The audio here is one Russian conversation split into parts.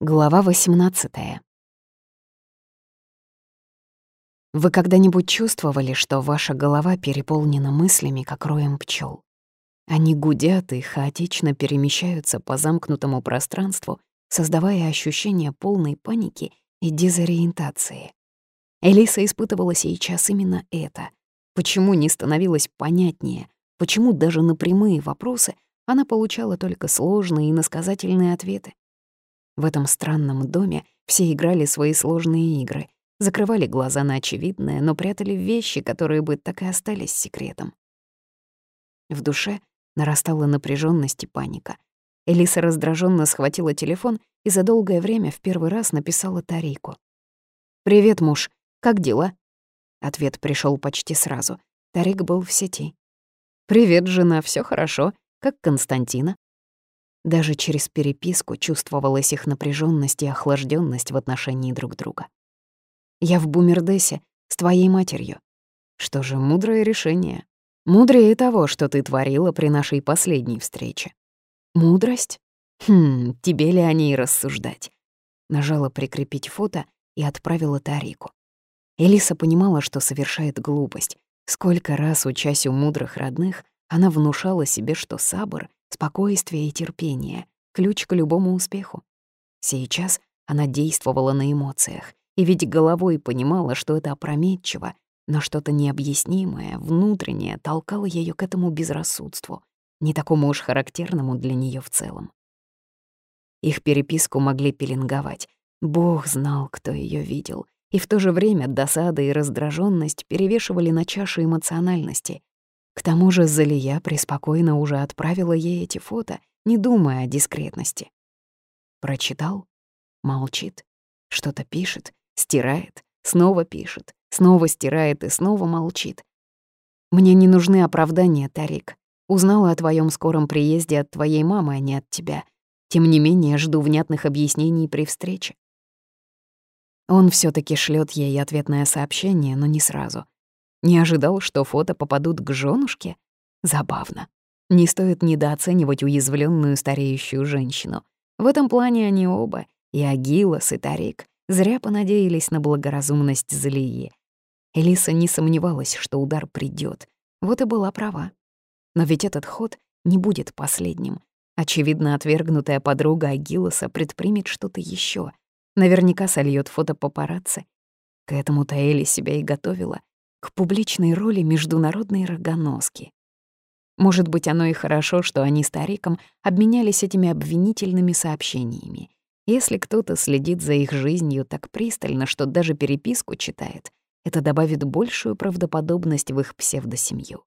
Глава 18 Вы когда-нибудь чувствовали, что ваша голова переполнена мыслями, как роем пчел? Они гудят и хаотично перемещаются по замкнутому пространству, создавая ощущение полной паники и дезориентации. Элиса испытывала сейчас именно это. Почему не становилось понятнее? Почему даже на прямые вопросы она получала только сложные и насказательные ответы? В этом странном доме все играли свои сложные игры, закрывали глаза на очевидное, но прятали вещи, которые бы так и остались секретом. В душе нарастала напряженность и паника. Элиса раздраженно схватила телефон и за долгое время в первый раз написала Тарику. «Привет, муж. Как дела?» Ответ пришел почти сразу. Тарик был в сети. «Привет, жена. Все хорошо. Как Константина?» Даже через переписку чувствовалась их напряженность и охлажденность в отношении друг друга. «Я в Бумердесе, с твоей матерью». Что же, мудрое решение. Мудрее того, что ты творила при нашей последней встрече. Мудрость? Хм, тебе ли о ней рассуждать? Нажала прикрепить фото и отправила Тарику. Элиса понимала, что совершает глупость. Сколько раз, учась у мудрых родных, она внушала себе, что сабр Спокойствие и терпение — ключ к любому успеху. Сейчас она действовала на эмоциях, и ведь головой понимала, что это опрометчиво, но что-то необъяснимое, внутреннее толкало ее к этому безрассудству, не такому уж характерному для нее в целом. Их переписку могли пеленговать. Бог знал, кто ее видел. И в то же время досада и раздраженность перевешивали на чаше эмоциональности, к тому же Залия преспокойно уже отправила ей эти фото, не думая о дискретности. Прочитал, молчит, что-то пишет, стирает, снова пишет, снова стирает и снова молчит. «Мне не нужны оправдания, Тарик. Узнала о твоем скором приезде от твоей мамы, а не от тебя. Тем не менее, жду внятных объяснений при встрече». Он все таки шлет ей ответное сообщение, но не сразу — не ожидал, что фото попадут к женушке? Забавно. Не стоит недооценивать уязвленную стареющую женщину. В этом плане они оба, и Агилос, и Тарик, зря понадеялись на благоразумность Залии. Элиса не сомневалась, что удар придет. Вот и была права. Но ведь этот ход не будет последним. Очевидно, отвергнутая подруга Агилоса предпримет что-то еще. Наверняка сольет фото папарацци. К этому-то Эли себя и готовила к публичной роли международной рогоноски. Может быть, оно и хорошо, что они с Тариком обменялись этими обвинительными сообщениями. Если кто-то следит за их жизнью так пристально, что даже переписку читает, это добавит большую правдоподобность в их псевдосемью.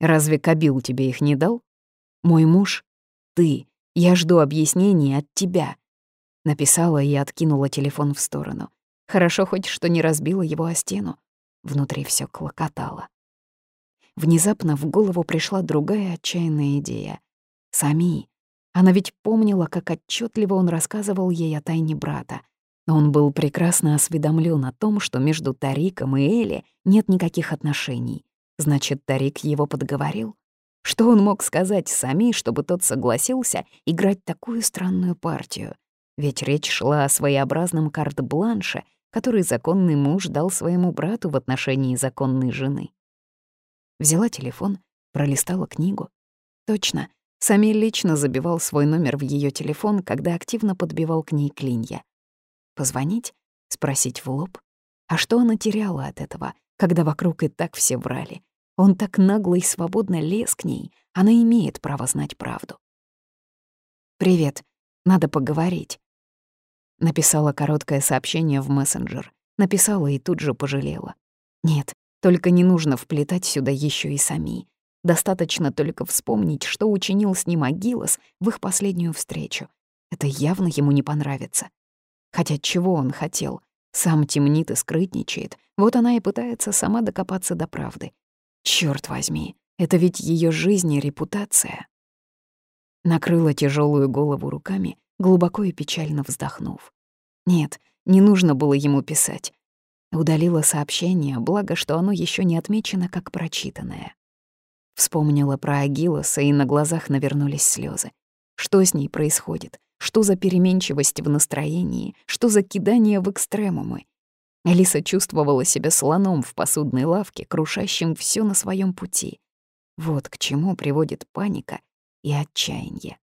«Разве Кабил тебе их не дал?» «Мой муж — ты. Я жду объяснений от тебя», — написала и откинула телефон в сторону. Хорошо хоть, что не разбила его о стену. Внутри все клокотало. Внезапно в голову пришла другая отчаянная идея. Сами. Она ведь помнила, как отчетливо он рассказывал ей о тайне брата. Он был прекрасно осведомлен о том, что между Тариком и Эли нет никаких отношений. Значит, Тарик его подговорил? Что он мог сказать Сами, чтобы тот согласился играть такую странную партию? Ведь речь шла о своеобразном карт-бланше, который законный муж дал своему брату в отношении законной жены. Взяла телефон, пролистала книгу. Точно, Самиль лично забивал свой номер в ее телефон, когда активно подбивал к ней клинья. Позвонить? Спросить в лоб? А что она теряла от этого, когда вокруг и так все врали? Он так нагло и свободно лез к ней, она имеет право знать правду. «Привет, надо поговорить», Написала короткое сообщение в мессенджер. Написала и тут же пожалела. Нет, только не нужно вплетать сюда еще и сами. Достаточно только вспомнить, что учинил с ним Агилос в их последнюю встречу. Это явно ему не понравится. Хотя чего он хотел? Сам темнит и скрытничает. Вот она и пытается сама докопаться до правды. Черт возьми, это ведь ее жизнь и репутация. Накрыла тяжелую голову руками, глубоко и печально вздохнув. Нет, не нужно было ему писать. Удалила сообщение, благо, что оно еще не отмечено как прочитанное. Вспомнила про Агилоса, и на глазах навернулись слезы. Что с ней происходит? Что за переменчивость в настроении? Что за кидание в экстремумы? Алиса чувствовала себя слоном в посудной лавке, крушащим все на своем пути. Вот к чему приводит паника и отчаяние.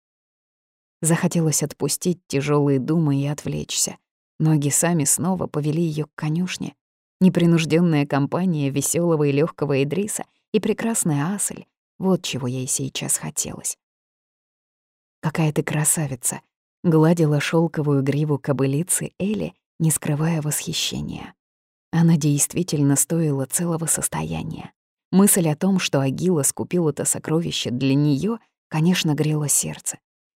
Захотелось отпустить тяжелые думы и отвлечься. Ноги сами снова повели ее к конюшне. Непринужденная компания веселого и легкого Идриса и прекрасная Асель — вот чего ей сейчас хотелось. «Какая ты красавица!» — гладила шелковую гриву кобылицы Эли, не скрывая восхищения. Она действительно стоила целого состояния. Мысль о том, что Агила скупил это сокровище для нее, конечно, грела сердце.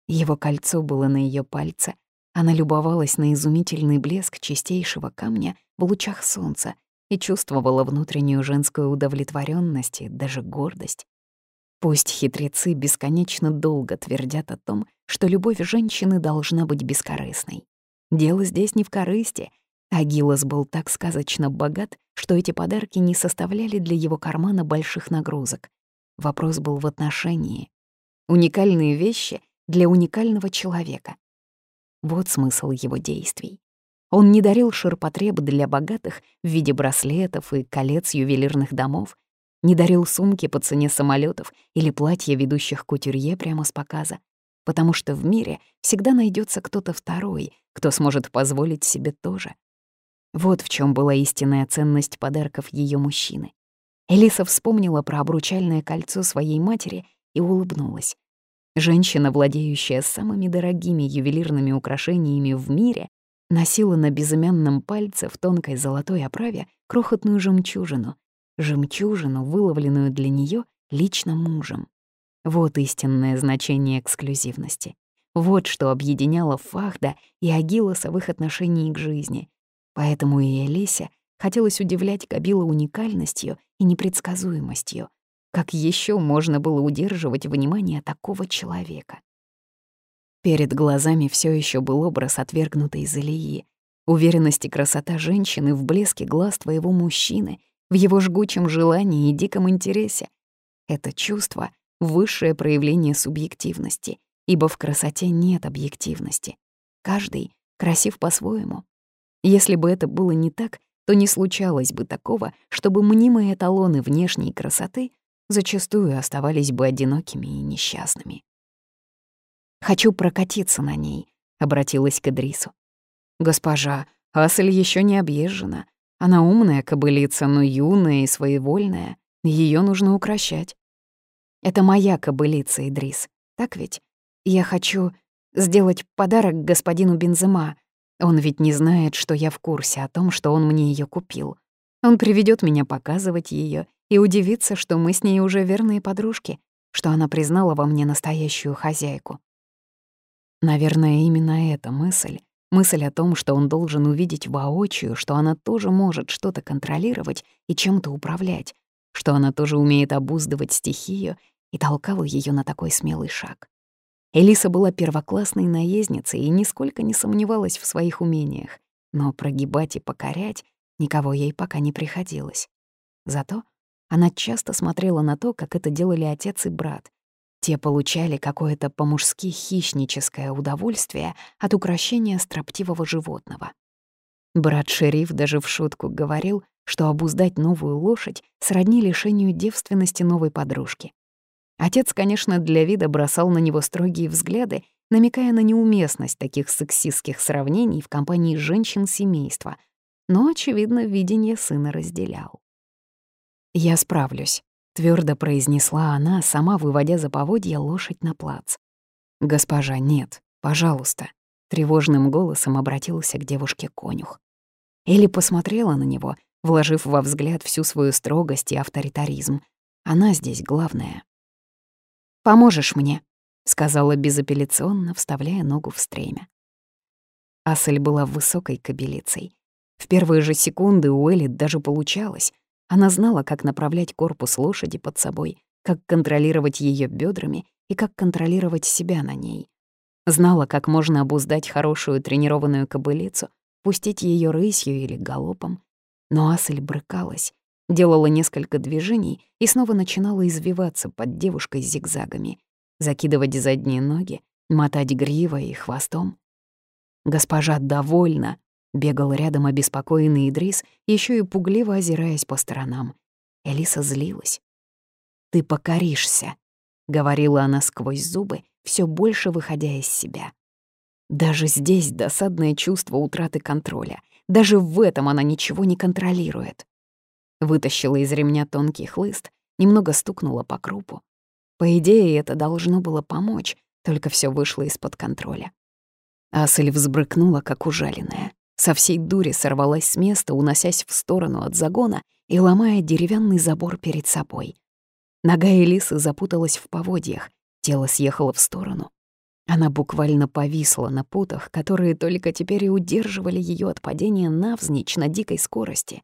Его кольцо было на ее пальце. Она любовалась на изумительный блеск чистейшего камня в лучах солнца и чувствовала внутреннюю женскую удовлетворенность и даже гордость. Пусть хитрецы бесконечно долго твердят о том, что любовь женщины должна быть бескорыстной. Дело здесь не в корысти. Агилос был так сказочно богат, что эти подарки не составляли для его кармана больших нагрузок. Вопрос был в отношении. Уникальные вещи для уникального человека. Вот смысл его действий. Он не дарил ширпотреб для богатых в виде браслетов и колец ювелирных домов, не дарил сумки по цене самолетов или платья ведущих кутюрье прямо с показа, потому что в мире всегда найдется кто-то второй, кто сможет позволить себе тоже. Вот в чем была истинная ценность подарков ее мужчины. Элиса вспомнила про обручальное кольцо своей матери и улыбнулась. Женщина, владеющая самыми дорогими ювелирными украшениями в мире, носила на безымянном пальце в тонкой золотой оправе крохотную жемчужину, жемчужину, выловленную для нее лично мужем. Вот истинное значение эксклюзивности. Вот что объединяло Фахда и Агилоса в их отношении к жизни. Поэтому и Элисе хотелось удивлять Кабила уникальностью и непредсказуемостью, как еще можно было удерживать внимание такого человека? Перед глазами все еще был образ отвергнутой Залии, уверенность и красота женщины в блеске глаз твоего мужчины, в его жгучем желании и диком интересе. Это чувство — высшее проявление субъективности, ибо в красоте нет объективности. Каждый красив по-своему. Если бы это было не так, то не случалось бы такого, чтобы мнимые эталоны внешней красоты зачастую оставались бы одинокими и несчастными. «Хочу прокатиться на ней», — обратилась к Идрису. «Госпожа, Асель еще не объезжена. Она умная кобылица, но юная и своевольная. Ее нужно укращать». «Это моя кобылица, Идрис, так ведь? Я хочу сделать подарок господину Бензема. Он ведь не знает, что я в курсе о том, что он мне ее купил. Он приведет меня показывать ее и удивиться, что мы с ней уже верные подружки, что она признала во мне настоящую хозяйку. Наверное, именно эта мысль, мысль о том, что он должен увидеть воочию, что она тоже может что-то контролировать и чем-то управлять, что она тоже умеет обуздывать стихию, и толкала ее на такой смелый шаг. Элиса была первоклассной наездницей и нисколько не сомневалась в своих умениях, но прогибать и покорять никого ей пока не приходилось. Зато она часто смотрела на то, как это делали отец и брат. Те получали какое-то по-мужски хищническое удовольствие от украшения строптивого животного. Брат-шериф даже в шутку говорил, что обуздать новую лошадь сродни лишению девственности новой подружки. Отец, конечно, для вида бросал на него строгие взгляды, намекая на неуместность таких сексистских сравнений в компании женщин семейства, но, очевидно, видение сына разделял. «Я справлюсь», — твердо произнесла она, сама выводя за поводья лошадь на плац. «Госпожа, нет, пожалуйста», — тревожным голосом обратился к девушке конюх. Элли посмотрела на него, вложив во взгляд всю свою строгость и авторитаризм. Она здесь главная. «Поможешь мне», — сказала безапелляционно, вставляя ногу в стремя. Асель была высокой кобелицей. В первые же секунды у Элли даже получалось — она знала, как направлять корпус лошади под собой, как контролировать ее бедрами и как контролировать себя на ней. Знала, как можно обуздать хорошую тренированную кобылицу, пустить ее рысью или галопом. Но Асель брыкалась, делала несколько движений и снова начинала извиваться под девушкой зигзагами, закидывать задние ноги, мотать гривой и хвостом. «Госпожа довольна», — бегал рядом обеспокоенный Идрис, еще и пугливо озираясь по сторонам. Элиса злилась. «Ты покоришься», — говорила она сквозь зубы, все больше выходя из себя. Даже здесь досадное чувство утраты контроля. Даже в этом она ничего не контролирует. Вытащила из ремня тонкий хлыст, немного стукнула по крупу. По идее, это должно было помочь, только все вышло из-под контроля. Асель взбрыкнула, как ужаленная. Со всей дури сорвалась с места, уносясь в сторону от загона и ломая деревянный забор перед собой. Нога Элисы запуталась в поводьях, тело съехало в сторону. Она буквально повисла на путах, которые только теперь и удерживали ее от падения навзничь на дикой скорости.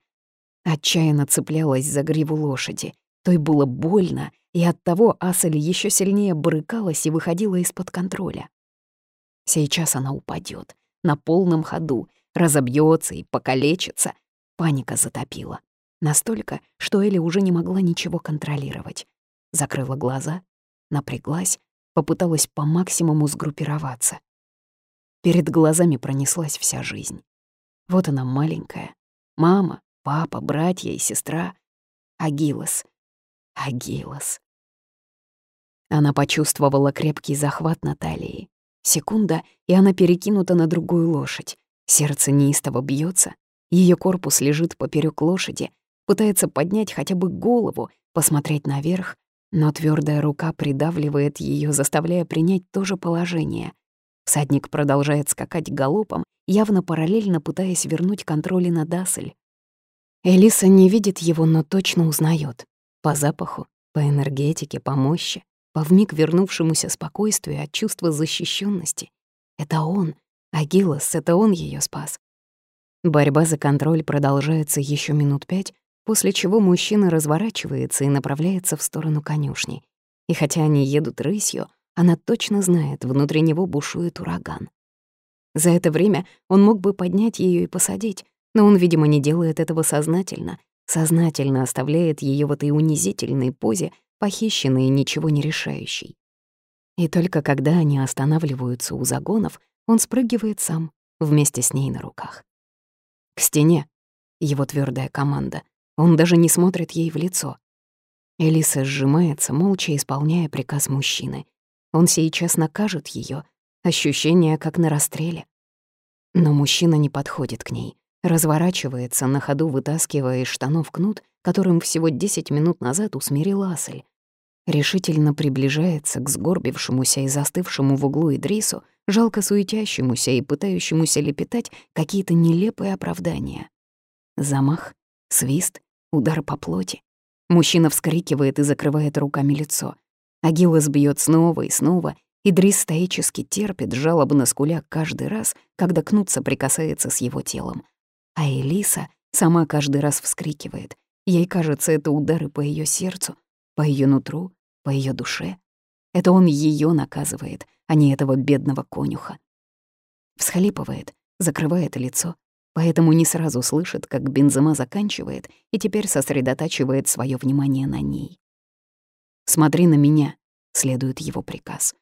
Отчаянно цеплялась за гриву лошади. Той было больно, и оттого Асель еще сильнее брыкалась и выходила из-под контроля. Сейчас она упадет на полном ходу, разобьется и покалечится. Паника затопила. Настолько, что Элли уже не могла ничего контролировать. Закрыла глаза, напряглась, попыталась по максимуму сгруппироваться. Перед глазами пронеслась вся жизнь. Вот она маленькая. Мама, папа, братья и сестра. Агилос. Агилос. Она почувствовала крепкий захват на талии. Секунда, и она перекинута на другую лошадь. Сердце неистово бьется, ее корпус лежит поперек лошади, пытается поднять хотя бы голову, посмотреть наверх, но твердая рука придавливает ее, заставляя принять то же положение. Всадник продолжает скакать галопом, явно параллельно пытаясь вернуть контроль на Дасель. Элиса не видит его, но точно узнает. По запаху, по энергетике, по мощи по вмиг вернувшемуся спокойствию от чувства защищенности. Это он, Агилос, это он ее спас. Борьба за контроль продолжается еще минут пять, после чего мужчина разворачивается и направляется в сторону конюшни. И хотя они едут рысью, она точно знает, внутри него бушует ураган. За это время он мог бы поднять ее и посадить, но он, видимо, не делает этого сознательно, сознательно оставляет ее в этой унизительной позе, похищенный и ничего не решающий. И только когда они останавливаются у загонов, он спрыгивает сам, вместе с ней на руках. К стене — его твердая команда. Он даже не смотрит ей в лицо. Элиса сжимается, молча исполняя приказ мужчины. Он сейчас накажет ее, ощущение как на расстреле. Но мужчина не подходит к ней, разворачивается, на ходу вытаскивая из штанов кнут, которым всего 10 минут назад усмирил Асель решительно приближается к сгорбившемуся и застывшему в углу Идрису, жалко суетящемуся и пытающемуся лепетать какие-то нелепые оправдания. Замах, свист, удар по плоти. Мужчина вскрикивает и закрывает руками лицо. Агилас бьет снова и снова, Идрис стоически терпит, жалобно скуля каждый раз, когда кнут соприкасается с его телом. А Элиса сама каждый раз вскрикивает. Ей кажется, это удары по ее сердцу, по ее нутру, по ее душе. Это он ее наказывает, а не этого бедного конюха. Всхлипывает, закрывает лицо, поэтому не сразу слышит, как Бензема заканчивает и теперь сосредотачивает свое внимание на ней. «Смотри на меня», — следует его приказ.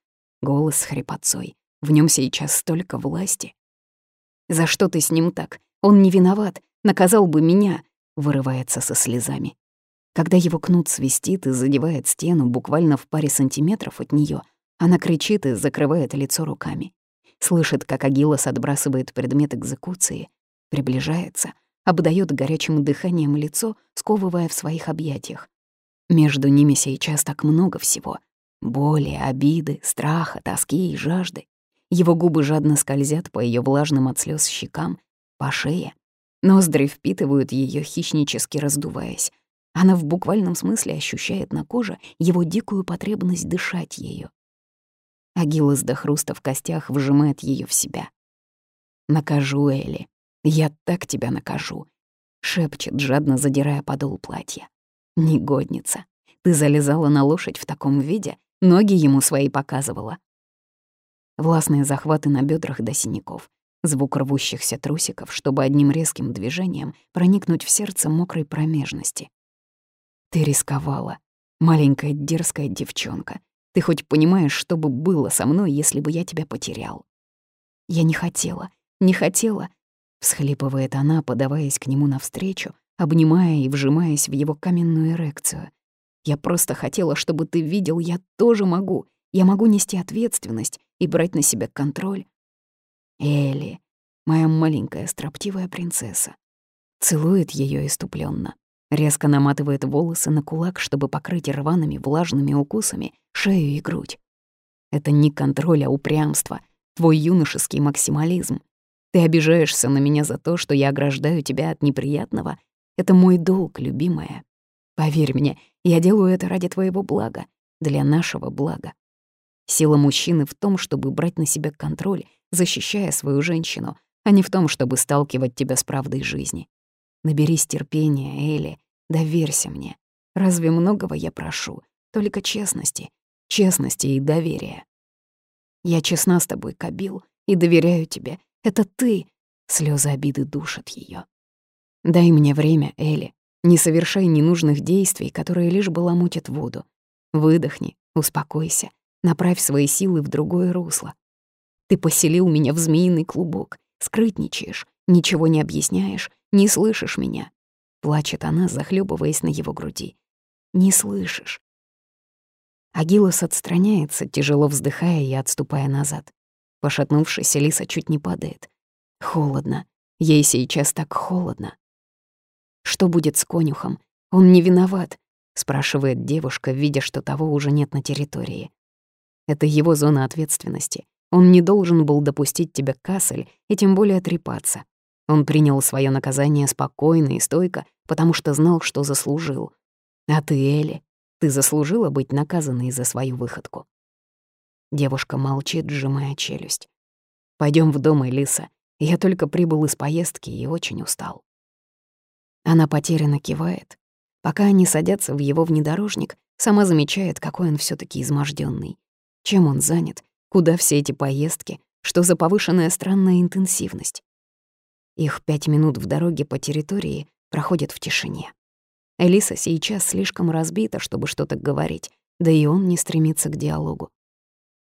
Голос с хрипотцой. В нем сейчас столько власти. «За что ты с ним так? Он не виноват. Наказал бы меня», — вырывается со слезами. Когда его кнут свистит и задевает стену буквально в паре сантиметров от нее, она кричит и закрывает лицо руками. Слышит, как Агилос отбрасывает предмет экзекуции, приближается, обдает горячим дыханием лицо, сковывая в своих объятиях. Между ними сейчас так много всего. Боли, обиды, страха, тоски и жажды. Его губы жадно скользят по ее влажным от слез щекам, по шее. Ноздри впитывают ее хищнически раздуваясь. Она в буквальном смысле ощущает на коже его дикую потребность дышать ею. Агилас до хруста в костях вжимает ее в себя. «Накажу, Элли. Я так тебя накажу», — шепчет, жадно задирая подол платья. «Негодница. Ты залезала на лошадь в таком виде, ноги ему свои показывала». Властные захваты на бедрах до синяков, звук рвущихся трусиков, чтобы одним резким движением проникнуть в сердце мокрой промежности. Ты рисковала, маленькая дерзкая девчонка. Ты хоть понимаешь, что бы было со мной, если бы я тебя потерял? Я не хотела, не хотела, всхлипывает она, подаваясь к нему навстречу, обнимая и вжимаясь в его каменную эрекцию. Я просто хотела, чтобы ты видел, я тоже могу. Я могу нести ответственность и брать на себя контроль. Элли, моя маленькая строптивая принцесса. Целует ее иступленно, резко наматывает волосы на кулак, чтобы покрыть рваными влажными укусами шею и грудь. Это не контроль, а упрямство, твой юношеский максимализм. Ты обижаешься на меня за то, что я ограждаю тебя от неприятного. Это мой долг, любимая. Поверь мне, я делаю это ради твоего блага, для нашего блага. Сила мужчины в том, чтобы брать на себя контроль, защищая свою женщину, а не в том, чтобы сталкивать тебя с правдой жизни. Наберись терпения, Элли, доверься мне. Разве многого я прошу? Только честности, честности и доверия. Я честна с тобой, Кабил, и доверяю тебе. Это ты. Слезы обиды душат ее. Дай мне время, Элли. Не совершай ненужных действий, которые лишь баламутят воду. Выдохни, успокойся. Направь свои силы в другое русло. Ты поселил меня в змеиный клубок, скрытничаешь, ничего не объясняешь, не слышишь меня. Плачет она, захлебываясь на его груди. Не слышишь. Агилос отстраняется, тяжело вздыхая и отступая назад. Пошатнувшись, Лиса чуть не падает. Холодно. Ей сейчас так холодно. Что будет с конюхом? Он не виноват, спрашивает девушка, видя, что того уже нет на территории. Это его зона ответственности. Он не должен был допустить тебя к Кассель и тем более трепаться. Он принял свое наказание спокойно и стойко, потому что знал, что заслужил. А ты, Элли, ты заслужила быть наказанной за свою выходку. Девушка молчит, сжимая челюсть. Пойдем в дом, Элиса. Я только прибыл из поездки и очень устал. Она потерянно кивает. Пока они садятся в его внедорожник, сама замечает, какой он все таки изможденный. Чем он занят? Куда все эти поездки? Что за повышенная странная интенсивность? Их пять минут в дороге по территории проходят в тишине. Элиса сейчас слишком разбита, чтобы что-то говорить, да и он не стремится к диалогу.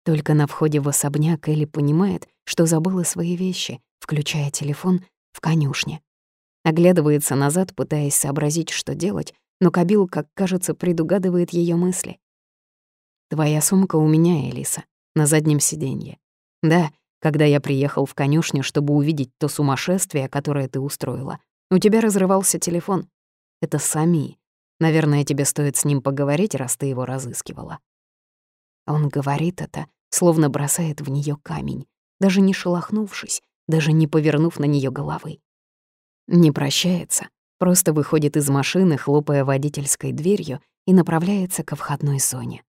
Только на входе в особняк Элли понимает, что забыла свои вещи, включая телефон, в конюшне. Оглядывается назад, пытаясь сообразить, что делать, но Кабил, как кажется, предугадывает ее мысли. Твоя сумка у меня, Элиса, на заднем сиденье. Да, когда я приехал в конюшню, чтобы увидеть то сумасшествие, которое ты устроила, у тебя разрывался телефон. Это Сами. Наверное, тебе стоит с ним поговорить, раз ты его разыскивала. Он говорит это, словно бросает в нее камень, даже не шелохнувшись, даже не повернув на нее головы. Не прощается, просто выходит из машины, хлопая водительской дверью, и направляется ко входной зоне.